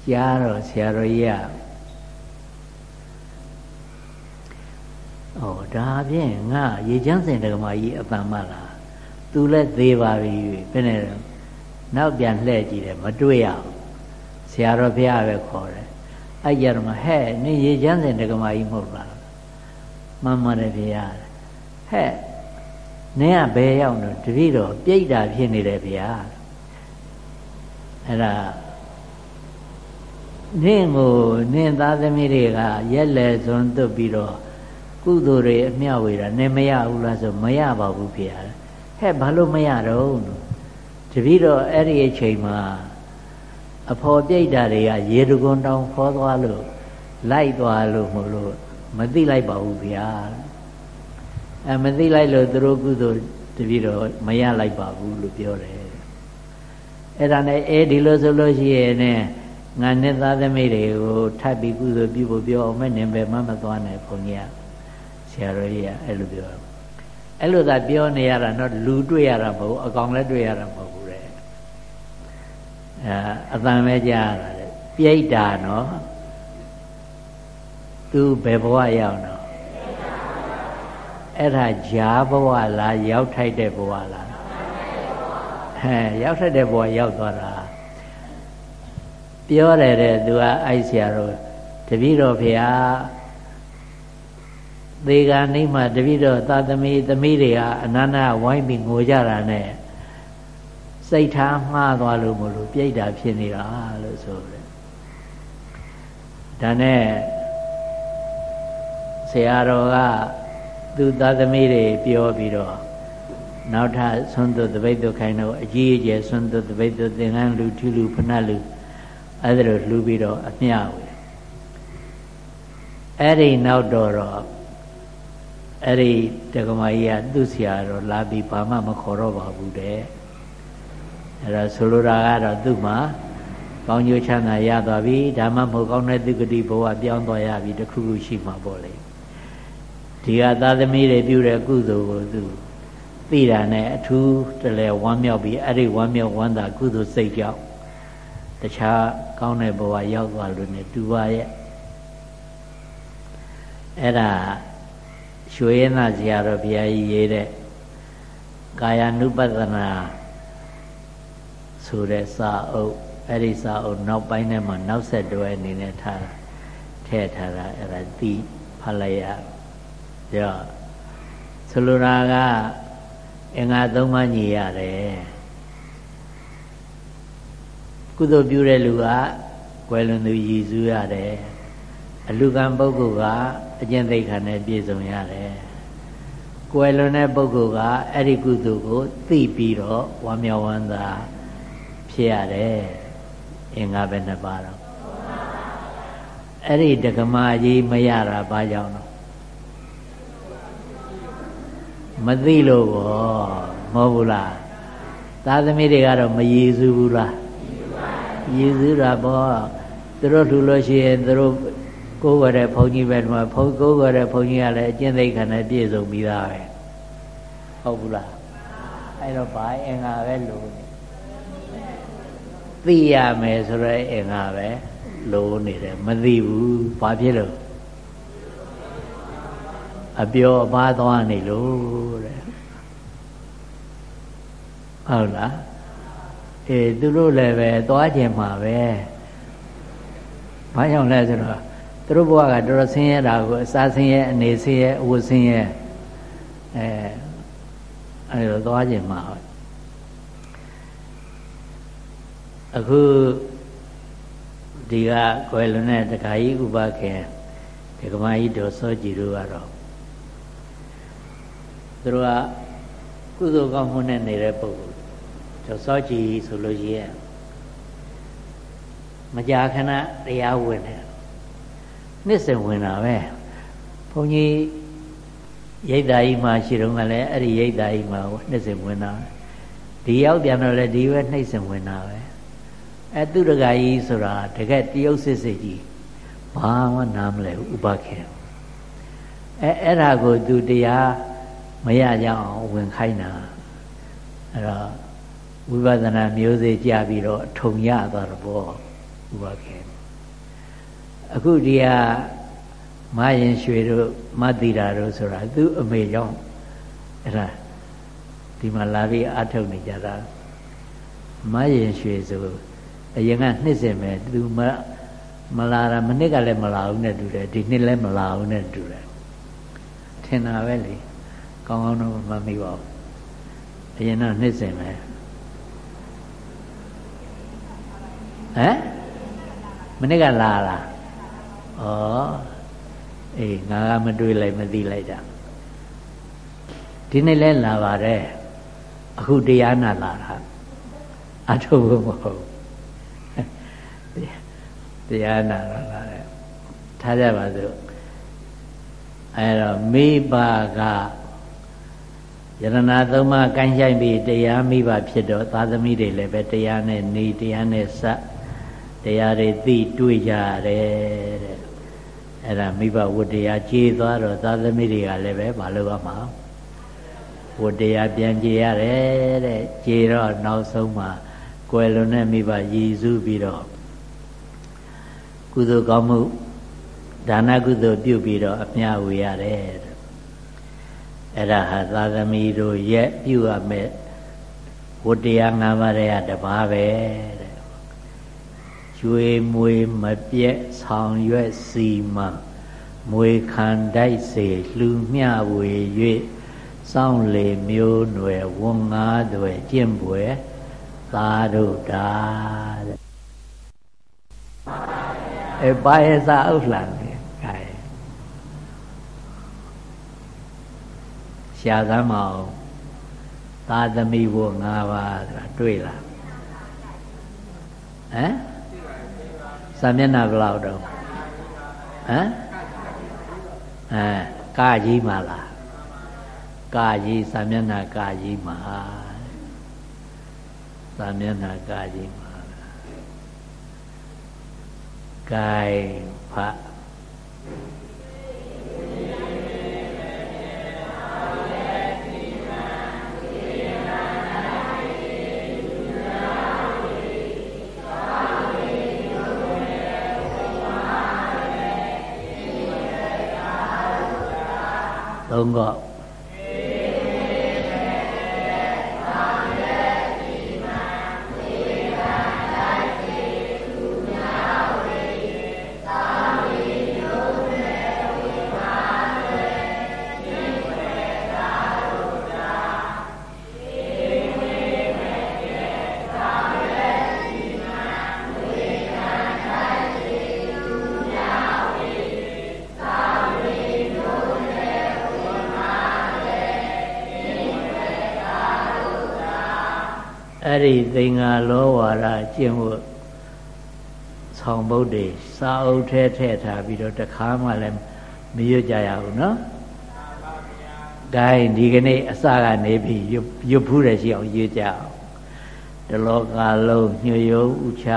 [SPEAKER 1] ကြားတော့ဆရာတော်ကြီးကဩဒါဖြင့်ငါရေချမ်းစင်တက္ကမကြီးအပံမလားသူလည်းသေးပါပြီဘယ်နဲ့နောက်ပြန်လှည့်ကြည့်တယ်မတွေ့ရဘူး ဆရာတော်ဘုရားပဲခေါ်တယ်အဲ့ကြတော့ဟဲ့နင်ရေချမ်းစင်တက္ကမကြီးမဟုတ်လားမှန်ပါတယ်ဘုရားဟဲ့နင်ကဘယ်ရောက်တော့တပည့်တော်ပြိတ္တာဖြစ်နေတယ်ဗျာအဲ့ဒါနင့်ကိုနင့်သားသမီးတွေကရက်လေစွန်သွတ်ပြီးတော့ကုသိုလ်တွေအမျှဝေတာနင်မရဘူးလားဆိုမရပါဘူးဖေ။ဟဲ့ဘာလို့မရတော့တပည့်တော်အဲ့ဒီအချိန်မှာ အဖော်ပြိတ္တာတွေကရေတကွန်တောင်ခေါ်သွားလို့လိုက်သွားလို့မလို့မသိလိုက်ပါဘူးဗျာအဲမသိလိုက်လို့သူတို့ကုသိုလ်တပည့်တော်မရလိုက်ပါဘူးလို့ပြောတယ်အဲ့ဒါနဲ့အဲဒီလိုဆိုလို့ရှိရင်ねငါနဲ့သားသမီးတွေကိုထပ်ပြီးကုသိုလ်ပြုဖို့ပြောအောင်မဲ့နေပဲမမသွားနဲ့ဘုန်းကြီးကဆရာတော်ကြီးကအဲ့လိုပြောအဲ့လိုသာပြောနေရတာတော့လူတွေ့ရတာမဟုတ်အကောင်လည်းတွေ့ရတာမဟုတ်ဘူးတဲ့ အဲအတန်ပဲကြားရတာတဲ့ပြိတ္တာနော်သူဘယ်ဘဝရောက်နော်အဲ့ဒါဂျာဘဝလားရောက်ထိုက်တဲ့ဘဝလားဟဲ့ရောက်ထိုက်တဲ့ဘဝရောက်သွားတာပြောတယ်တဲ့သူကအိုက်ဆရာတော်တပည့်တော်ဖေဟာသေကနိမတပည့်တော်သာသမီသမီးတွေကအနန္တဝိုင်းပြီးငိုကြတာနဲ့ စိတ်ထားမှားသွားလို့မလို့ပြိတ္တာဖြစ်နေတာလို့ဆိုတယ်ဒါနဲ့ဆရာတော်ကသူသာသမီတွေပြောပြီးတော့နောက်ထပ်ဆွမ်းသွတပိတ်တုခိုင်းတော့အကြီးအကျယ်ဆွမ်းသွတပိတ်တုသင်္ကန်းလူထူလူဖဏလူအဲ့ဒါလိုလှူပြီးတော့အမျှဝေအဲ့ဒီနောက်တော့တော့အဲ့ဒီတက္ကမကြီးကသူ့ဆရာတော်လာပြီးဘာမှမခေါ်တော့ပါဘူးတဲ့ အဲ့ဒါဆိုလိုတာကတော့သူ့မှာကောင်းကျိုးချမ်းသာရသွားပြီဒါမှမဟုတ်ကောင်းတဲ့သုဂတိဘဝပြောင်းသွားရပြီတခုခုရှိမှာပေါ့လေဒီကသာသမီတွေပြုတဲ့ကုသိုလ်ကိုသူသိတာနဲ့အထူးတလဲဝမ်းမြောက်ပြီးအဲ့ဒီဝမ်းမြောက်ဝမ်းသာကုသိုလ်စိတ်ကြောင့်တခြားကောင်းတဲ့ဘဝရောက်သွားလို့ ਨੇ တူပါရဲ့အဲ့ဒါရွှေရင်သာဇရာတော်ဘုရားကြီးရေးတဲ့ကာယ ानु ပဒနာ ဆိုတဲ့စာအုပ်အဲ့ဒီစာအုပ်နောက်ပိုင်းထဲမှာနောက်ဆက်တွဲအနေနဲ့ထားထည့်ထားတာအဲ့ဒါသိဖတ်လိုက်ရကြောဆိုလိုတာကအင်္ဂါသုံးပါးညီရတယ်ကုသိုလ်ပြုတဲ့လူကကွယ်လွန်သူရည်စူးရတယ်အလူကံပုဂ္ဂိုလ်ကအကျင့်သိက္ခာနဲ့ပြည့်စုံရတယ်ကွယ်လွန်တဲ့ပုဂ္ဂိုလ်ကအဲ့ဒီကုသိုလ်ကိုသိပြီးတော့ဝမ်းမြောက်ဝမ်းသာ ဖြစ်ရတယ်အင်္ဂါပဲနှစ်ပါးတော့အဲ့ဒီတက္ကမကြီးမရတာဘာကြောင့်တော့မသိလို့ဘောမဟုတ်ဘူးလားသာသမီတွေကတော့မရည်စူးဘူးလားရည်စူးတာဘောသူတို့ထူလို့ရှိရင်သူတို့ကိုယ်ဝရတဲ့ဘုန်းကြီးပဲဒီမှာဘုန်းကိုယ်ဝရတဲ့ဘုန်းကြီးကလည်းအကျင့်သိက္ခာနဲ့ပြည့်စုံပြီးသားပဲဟုတ်ဘူးလားအဲ့တော့ဘာအင်္ဂါပဲလို့ သိရမယ်ဆိုတော့အင်္ဂါပဲလိုနေတယ်မသိဘူးဘာဖြစ်လို့အပြောအပါသွားနေလို့တဲ့ဟုတ်လားအေးသူတို့လည်းပဲသွားခြင်းမှာပဲဘာကြောင့်လဲဆိုတော့သူတို့ဘဝကတော်တော်ဆင်းရဲတာကိုအစာဆင်းရဲအနေဆင်းရဲအဝတ်ဆင်းရဲအဲအဲလိုသွားခြင်းမှာ အခုဒီကကွယ်လွန်တဲ့တခါကြီးဥပခင်ဒီကမကြီးတော်စောကြည်တို့ကတော့သူတို့ကကုသိုလ်ကောင်းမှုနဲ့နေတဲ့ပုဂ္ဂိုလ်တော်စောကြည်ဆိုလို့ရှိရင်မကြာခဏတရားဝင်တယ်နှစ်စဉ်ဝင်တာပဲဘုန်းကြီးရိတ်တာကြီးမှာရှိတော့ကလည်းအဲ့ဒီရိတ်တာကြီးမှာနှစ်စဉ်ဝင်တာဒီရောက်ပြန်တော့လည်းဒီပဲနှိမ့်စဉ်ဝင်တာပဲ အဲသူတကကြီးဆိုတာတကယ်တရုပ်စစ်စစ်ကြီးဘာမှနားမလဲဥပခေအဲအဲ့ဒါကိုသူတရားမရကြအောင်ဝင်ခိုင်းတာအဲ့တော့ဝိပဿနာမျိုးစေ့ကြပြီးတော့ထုံရသွားတော့ဘောဥပခေအခုဒီကမရင်ရွှေတို့မတိတာတို့ဆိုတာသူ့အမေကြောင့်အဲ့ဒါဒီမှာလာပြီးအထုတ်နေကြတာမရင်ရွှေဆို အရင်ကနှစ်စင်ပဲသူမမလာတာမနစ်ကလည်းမလာဘူးနဲ့တူတယ်ဒီနှစ်လည်းမလာဘူးနဲ့တူတယ်ထင်တာပဲလေကောင်းကောင်းတော့မမိပါဘူးအရင်တော့နှစ်စင်ပဲဟမ်မနစ်ကလာလားဩအေးငါကမတွေးလိုက်မသိလိုက်တာဒီနေ့လဲလာပါတယ်အခုတရားနာလာတာအထုပ်မဟုတ် တရားနာတော့လာတယ်ထားကြပါစို့အဲတော့မိဘကယရဏသုံးပါးကိုင်းဆိုင်ပြီးတရားမိဘဖြစ်တော့သာသမီတွေလည်းပဲတရားနဲ့နေတရားနဲ့စတရားတွေသိတွေ့ကြရတယ်တဲ့အဲ့ဒါမိဘဝတ္တရားကြေးသွားတော့သာသမီတွေကလည်းပဲမလုပ်ရမှာဝတ္တရားပြန်ကြေရတယ်တဲ့ကြေတော့နောက်ဆုံးမှာကွယ်လွန်တဲ့မိဘရည်စူးပြီးတော့ ကုသိုလ်ကောင်းမှုဒါနကုသိုလ်ပြုပြီးတော့အမြဝေရတယ်အဲ့ဒါဟာသာသမီတို့ရဲ့ပြုရမယ်ဝတ္တရား၅ပါးတည်းကတပါးပဲတဲ့ကျွေမွေမပြက်ဆောင်ရွက်စီမံမွေခံတိုက်စေလှူမျှဝေ၍စောင့်လေမျိုးနွယ်ဝန်ငါးတွေကျင့်ပွဲသာတို့တာတဲ့ အဲပါရစာဥလှန်နေခိုင်ရှာသမ်းမအောင်သာသမီဘု၅ပါးဆိုတာတွေ့လားဟမ်စာမျက်နှာဘယ်လောက်တော့ဟမ်အဲကာကြီးမှာလားကာကြီးစာမျက်နှာကာကြီးမှာစာမျက်နှာကာကြီးမှာ ဂိုင်ဖသုံးကော အဲ့ဒီသင်္ဃာလောဝါဒကျင့်ဖို့ဆောင်ဘုတ်တွေစာအုပ်ထဲထည့်ထားပြီးတော့တခါမှလည်းမရွတ်ကြရဘူးနော်။ဒါရင်ဒီကနေ့အစကနေပြီးရွတ်ဖူးတယ်ရှိအောင်ရွတ်ကြအောင်။တလောကလုံးညှို့ယုံဥချ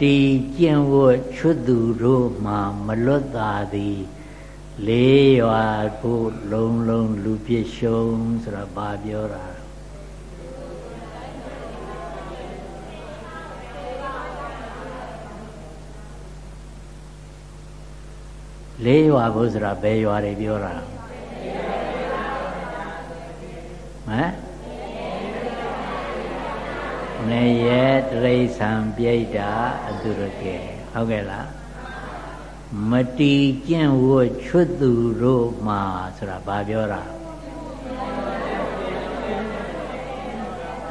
[SPEAKER 1] တီကျင့်ဝတ်ချွတ်သူတို့မှာမလွတ်သာသည်လေးရွာကိုလုံးလုံးလူပြည့်ရှုံးဆိုတာဘာပြောတာလေးရွာဘုဆိုတာဘယ်ရွာတွေပြောတာဟမ် နေရတရိษံပြိတ္တာအတုရကေဟုတ်ကဲ့လားမတီကျင့်ဝတ်ချွတ်သူတို့မှာဆိုတာဘာပြောတာ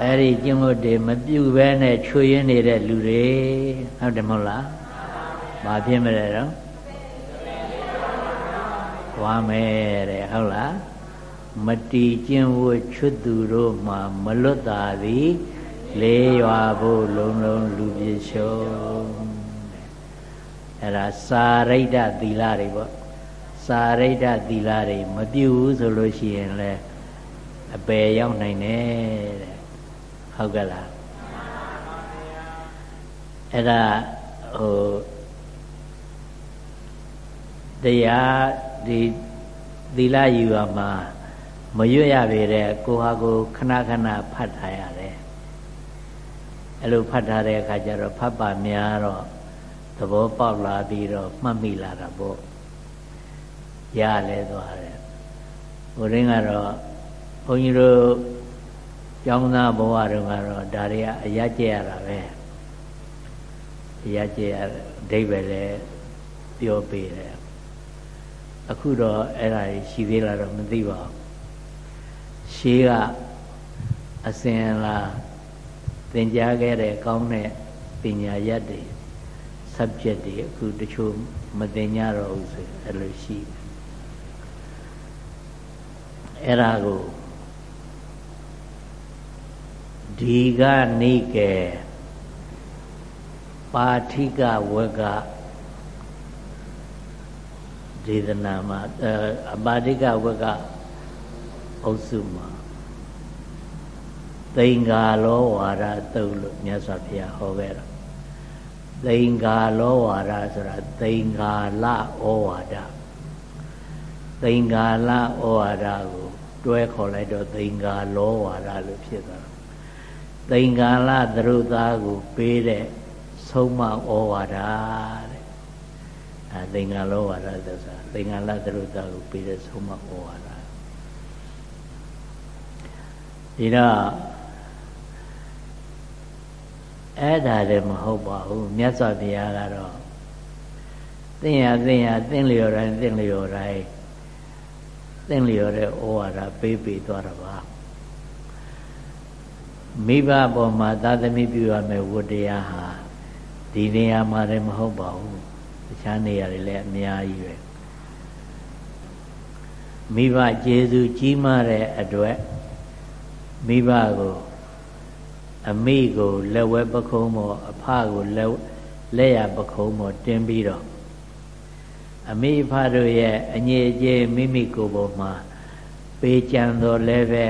[SPEAKER 1] အဲ့ဒီကျင့်ဝတ်တွေမပြုတ်ဘဲနဲ့ချွေရင်းနေတဲ့လူတွေဟုတ်တယ်မဟုတ်လားဘာဖြစ်မလဲတော့ဝါမယ်တဲ့ဟုတ်လားမတီကျင့်ဝတ်ချွတ်သူတို့မှာမလွတ်တာသည် လေးရွာဖို့လုံးလုံးလူပြည့်ရှုံးအဲ့ဒါစာရိတ္တသီလတွေပေါ့စာရိတ္တသီလတွေမပြုဘူးဆိုလို့ရှိရင်လဲအပယ်ရောက်နိုင်တယ်တဲ့ဟုတ်ကဲ့လားအဲ့ဒါဟိုတရားဒီသီလယူရမှာမရွတ်ရပေတဲ့ကိုဟာကိုခဏခဏဖတ်ထားရတယ် အဲ့လိုဖတ်ထားတဲ့အခါကျတော့ဖတ်ပါများတော့သဘောပေါက်လာပြီးတော့မှတ်မိလာတာပေါ့ရလဲသွားတယ်ဟိုရင်းကတော့ဘုန်းကြီးတို့ကျောင်းသားဘဝတုန်းကတော့ဒါတွေကအရကျက်ရတာပဲအရကျက်ရအဓိပ္ပာယ်လည်းပြောပေးတယ်အခုတော့အဲ့ဒါရှိသေးလားတော့မသိပါဘူးရှေးကအစဉ်လား သင်ကြားခဲ့တဲ့ကောင်းတဲ့ပညာရက်တွေ subject တွေအခုတချို့မသင်ကြတော့ဘူးဆိုအဲ့လိုရှိအဲ့ဒါကိုဒီကနေကဲပါဋိကဝကဒေသနာမှာအပါဋိကဝကအုပ်စုမှာ သင်္ကာလောဝါဒတုတ်လို့မြတ်စွာဘုရားဟောခဲ့တာသင်္ကာလောဝါဒဆိုတာသင်္ကာလဩဝါဒသင်္ကာလဩဝါဒကိုတွဲခေါ်လိုက်တော့သင်္ကာလောဝါဒလို့ဖြစ်သွားတာသင်္ကာလသရုပ်သားကိုပေးတဲ့ဆုံးမဩဝါဒတဲ့အဲသင်္ကာလောဝါဒဆိုတာသင်္ကာလသရုပ်သားကိုပေးတဲ့ဆုံးမဩဝါဒဒီတော့ အဲ့ဒါလည်းမဟုတ်ပါဘူးမြတ်စွာဘုရားကတော့သင်ရသင်ရသင်လျော်တိုင်းသင်လျော်တိုင်းသင်လျော်တဲ့ဩဝါဒပေးပေးသွားတာပါမိဘပေါ်မှာသာသမီပြုရမယ်ဝတ္တရားဟာဒီနေရာမှာလည်းမဟုတ်ပါဘူးတခြားနေရာတွေလည်းအများကြီးပဲမိဘကျေးဇူးကြီးမားတဲ့အတွက်မိဘကို အမိကိုလက်ဝဲပခုံးပေါ်အဖကိုလက်လက်ရပခုံးပေါ်တင်းပြီးတော့အမိဖတို့ရဲ့အငြိအကျေးမိမိကိုယ်ပေါ်မှာပေးကြံတော်လည်းပဲ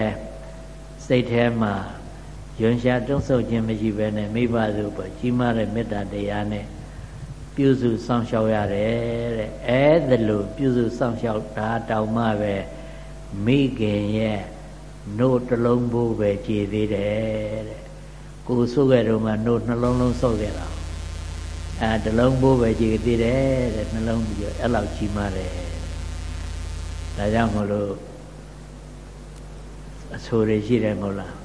[SPEAKER 1] စိတ်ထဲမှာယွန်ရှာတုံ့ဆုပ်ခြင်းမရှိဘဲနဲ့မိဘတို့ပေါ်ကြီးမားတဲ့မေတ္တာတရားနဲ့ပြုစုစောင့်ရှောက်ရတယ်တဲ့အဲဒါလို့ပြုစုစောင့်ရှောက်တာတောင်မှပဲမိခင်ရဲ့နို့တလုံးဘိုးပဲကြည်သေးတယ်တဲ့ ကိုဆုပ်ခဲ့တော့မှနို့နှလုံးလုံးဆုပ်ခဲ့တာအဲတလုံးဘိုးပဲကြည်သေးတယ်တဲ့နှလုံးပြီးအဲ့လောက်ကြီးမားတယ်ဒါကြောင့်မလို့အဆိုရရှိတယ်မဟုတ်လား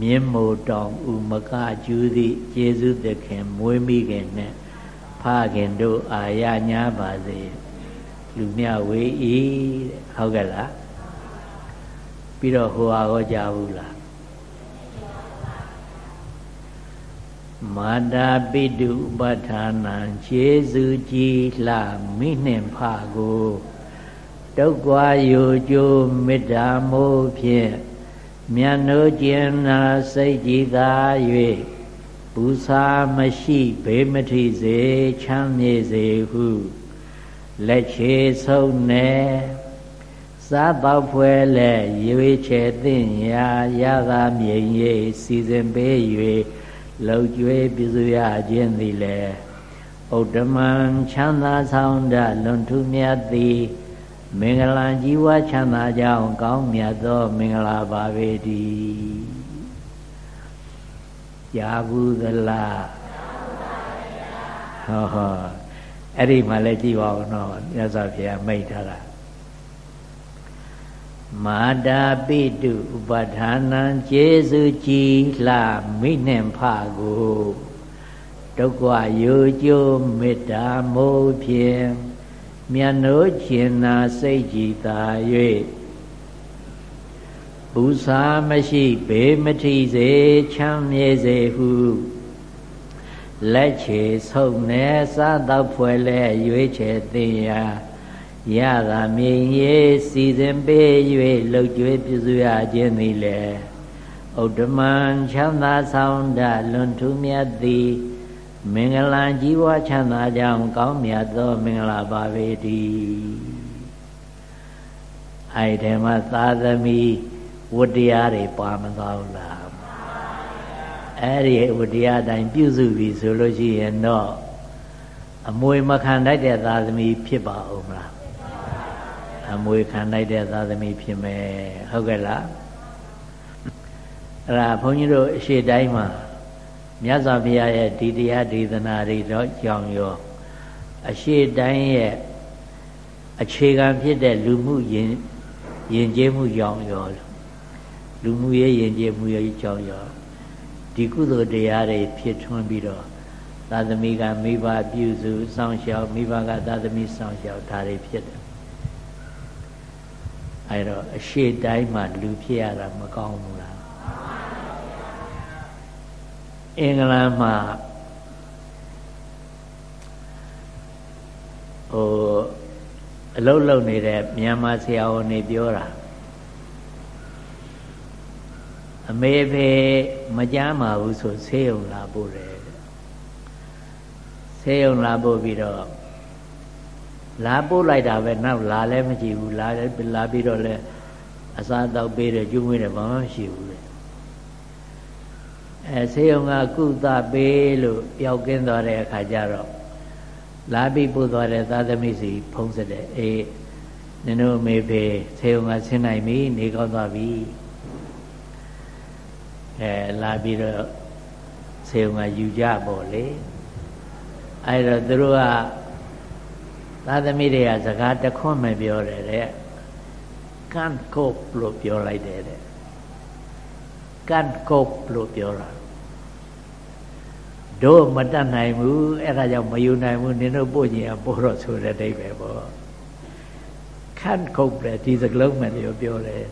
[SPEAKER 1] မြင်းမိုတောင်ဥမကကျူးသည့်ကျေးဇူးသခင်မွေးမိခင်နဲ့ဖခင်တို့အာရညာပါစေလူမြဝေဤတဲ့ဟုတ်ကဲ့လားပြီးတော့ဟိုဟာဟောကြဘူးလား မာတာပိတုပဋ္ဌာနံခြေစုကြည်လှမိနှင့်ဖကိုတုတ်ကွာယိုကျိုးမေတ္တာမိုးဖြင့်မြတ်နိုးကျင်နာစိတ်ကြည်သာ၍ပူစာမရှိဘေးမထိစေချမ်းမြေစေဟုလက်ချေဆုံးနေစားတော့ဖွဲလဲရွေးချယ်သင့်ရာရသာမြိန်ရိစီစဉ်ပေး၍ လောက်ကျွေးပြစုရခြင်းသည်လေဥဒ္ဓမံချမ်းသာဆောင်တလွန်ထူးမြတ်သည်မင်္ဂလာကြီးဝါချမ်းသာကြောင်းကောင်းမြတ်သောမင်္ဂလာပါပေတည်းကြာဘူးသလားဟောဟောအဲ့ဒီမှလည်းကြည့်ပါဦးနော်မြတ်စွာဘုရားမိတ်ထားတာ မာတာပိတုဥပဌာနံကျေစုကြည်လှမိနှင့်ဖကိုဒုက္ခရိုကျိုးမေတ္တာမိုးဖြင့်မြတ်နိုးခြင်းနာစိတ်ကြည်သာ၍ဘူစာမရှိဘေးမထီစေချမ်းမြေစေဟုလက်ချေဆုံးနေစားတော့ဖွယ်လဲရွေးချယ်သိရာ ရတာမြင်ရေးစီစဉ်ပေး၍လှုပ်ကြွေးပြစုရခြင်းသည်လေဥဒ္ဓမံချမ်းသာဆောင်တလွန်ထူးမြတ်သည်မင်္ဂလာကြီးပွားချမ်းသာကြောင်းကောင်းမြတ်သောမင်္ဂလာပါပေတည်းအဲ့ဒီမှာသာသမီဝတ္တရားတွေပါမသွားဘူးလားအဲ့ဒီဝတ္တရားတိုင်းပြုစုပြီဆိုလို့ရှိရင်တော့အမွေမခံတတ်တဲ့သာသမီဖြစ်ပါဦးမလား အမွေခံလိုက်တဲ့သာသမီဖြစ်မယ်ဟုတ်ကဲ့လားအဲ့ဒါဘုန်းကြီးတို့အရှိတိုင်းမှာမြတ်စွာဘုရားရဲ့ဒီတရားဒေသနာတွေတော့ကြောင်ရောအရှိတိုင်းရဲ့အခြေခံဖြစ်တဲ့လူမှုယဉ်ယဉ်ကျေးမှုကြောင်ရောလူမှုရေးယဉ်ကျေးမှုရဲ့ကြောင်ရောဒီကုသိုလ်တရားတွေဖြစ်ထွန်းပြီးတော့သာသမီကမိဘပြုစုစောင့်ရှောက်မိဘကသာသမီစောင့်ရှောက်ဒါတွေဖြစ်တယ် အဲတော့အရှိတိုင်းမှာလူဖြစ်ရတာမကောင်းဘူးလားအင်္ဂလန်မှာဟိုအလုံးလုံးနေတဲ့မြန်မာဆရာဝန်တွေပြောတာအမေဖေမကြမ်းပါဘူးဆိုဆေးရုံလာပို့တယ်ဆေးရုံလာပို့ပြီးတော့ လာပို့လိုက်တာပဲနောက်လာလည်းမကြည့်ဘူးလာလာပြီးတော့လည်းအစားတောက်ပေးတယ်ကျွေးမွေးတယ်ဘာမှမရှိဘူးလေအဲဆေးရုံကကုသပေးလို့ပျောက်ကင်းသွားတဲ့အခါကျတော့လာပြီးပို့သွားတဲ့သာသမီစီဖုံးစတဲ့အေးနင်တို့မေဖေဆေးရုံကဆင်းနိုင်ပြီနေကောင်းသွားပြီအဲလာပြီးတော့ဆေးရုံကယူကြပေါ့လေအဲတော့သူတို့က သာသမီတွေကစကားတခွန်းမပြောတယ်တဲ့ကန်ကုတ်လို့ပြောလိုက်တယ်တဲ့ကန်ကုတ်လို့ပြောတာတို့မတတ်နိုင်ဘူးအဲ့ဒါကြောင့်မယူနိုင်ဘူးနင်တို့ပို့ကြည့်ပို့တော့ဆိုတဲ့အိဗယ်ပေါ့ခန့်ခုတ်တယ်ဒီစကလုံးမှပြောပြောတယ်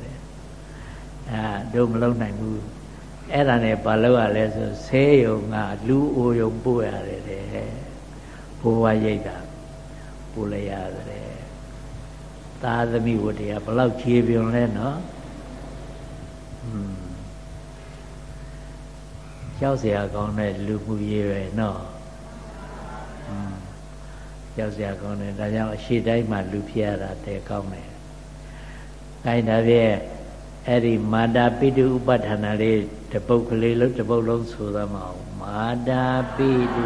[SPEAKER 1] အာတို့မလုံးနိုင်ဘူးအဲ့ဒါနဲ့ဘာလို့ရလဲဆိုဆဲယုံကလူအိုယုံပို့ရတယ်တဲ့ဘိုးဘရိတ်တာ ပို့လိုက်ရတယ်သာသမီဝတ္တရားဘလောက်ခြေပြုံလဲနော်อืมကြောက်เสียကောင်းတဲ့လူမှုရေးပဲနော်อืมကြောက်เสียကောင်းတယ်ဒါကြောင့်အရှိတိုင်းမှာလူဖြစ်ရတာတဲ့ကောင်းတယ်အဲဒါဖြင့်အဲ့ဒီမာတာပိတုဥပဋ္ဌာဏလေးတပုတ်ကလေးလုံးတပုတ်လုံးဆိုသမှာမာတာပိတု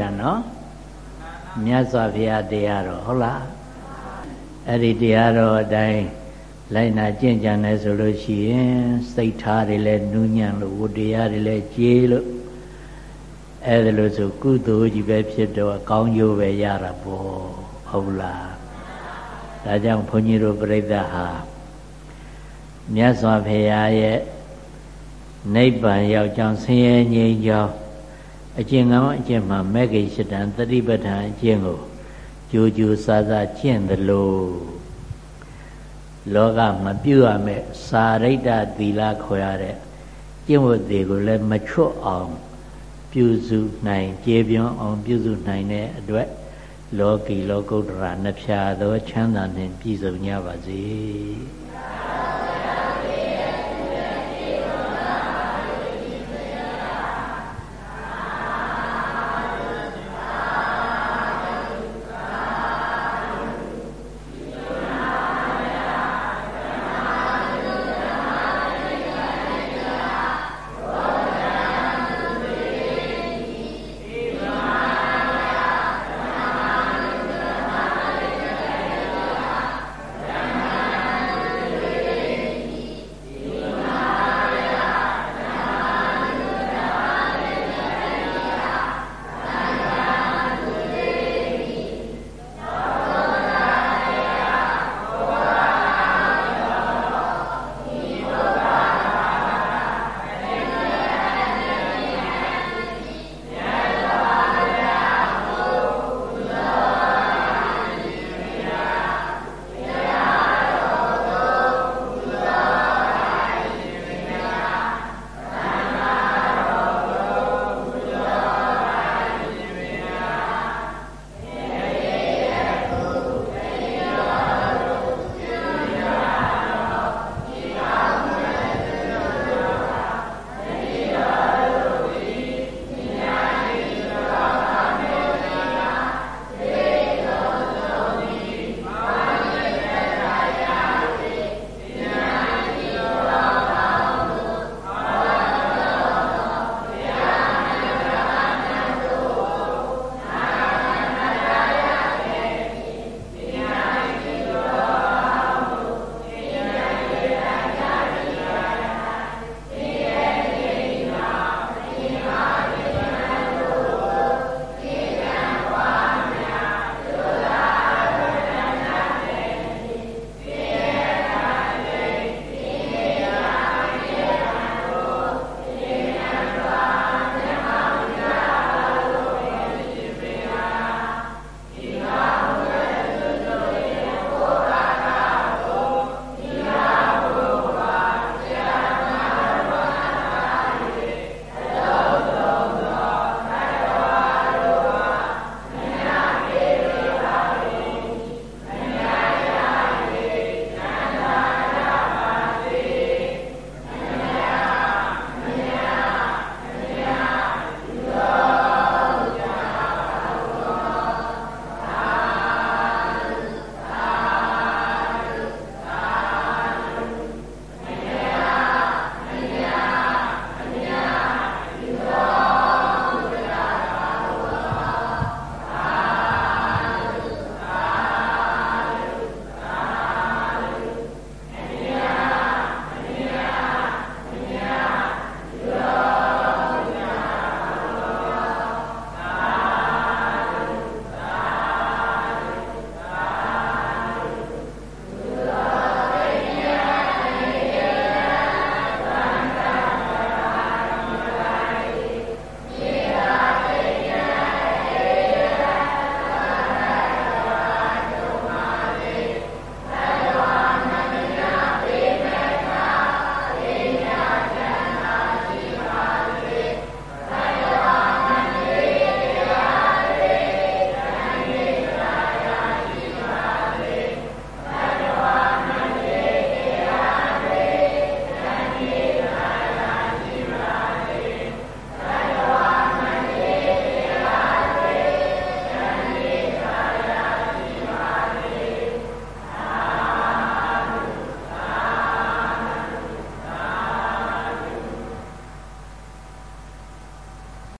[SPEAKER 1] တာနော်မြတ်စွာဘုရားတရားတော်ဟုတ်လားအဲ့ဒီတရားတော်အတိုင်းလိုက်နာကျင့်ကြံတယ်ဆိုလို့ရှိရင်စိတ်ထားတွေလည်းနူးညံ့လို့ဝတ္တရားတွေလည်းကြေးလို့အဲ့ဒါလို့ဆိုကုသိုလ်ကြီးပဲဖြစ်တော့အကောင်းကျိုးပဲရတာပေါ့ဟုတ်လားဒါကြောင့်ဘုန်းကြီးတို့ပြိဿဟာမြတ်စွာဘုရားရဲ့နိဗ္ဗာန်ရောက်ကြောင်းဆင်းရဲငြိမ်းကြောင်း အကျင့်ကောင်းအကျင့်မှမဲ့ကိရှတံတတိပဋ္ဌာန်အကျင့်ကိုကြိုးကြိုးစားစားကျင့်သလိုလောကမှာပြုရမယ်စာရိတ္တသီလခေါ်ရတဲ့ကျင့်ဝတ်တွေကိုလည်းမချွတ်အောင်ပြုစုနိုင်ကျေပြွန်အောင်ပြုစုနိုင်တဲ့အတွက်လောကီလောကုတ္တရာနှဖျားသောချမ်းသာနှင့်ပြည့်စုံကြပါစေ။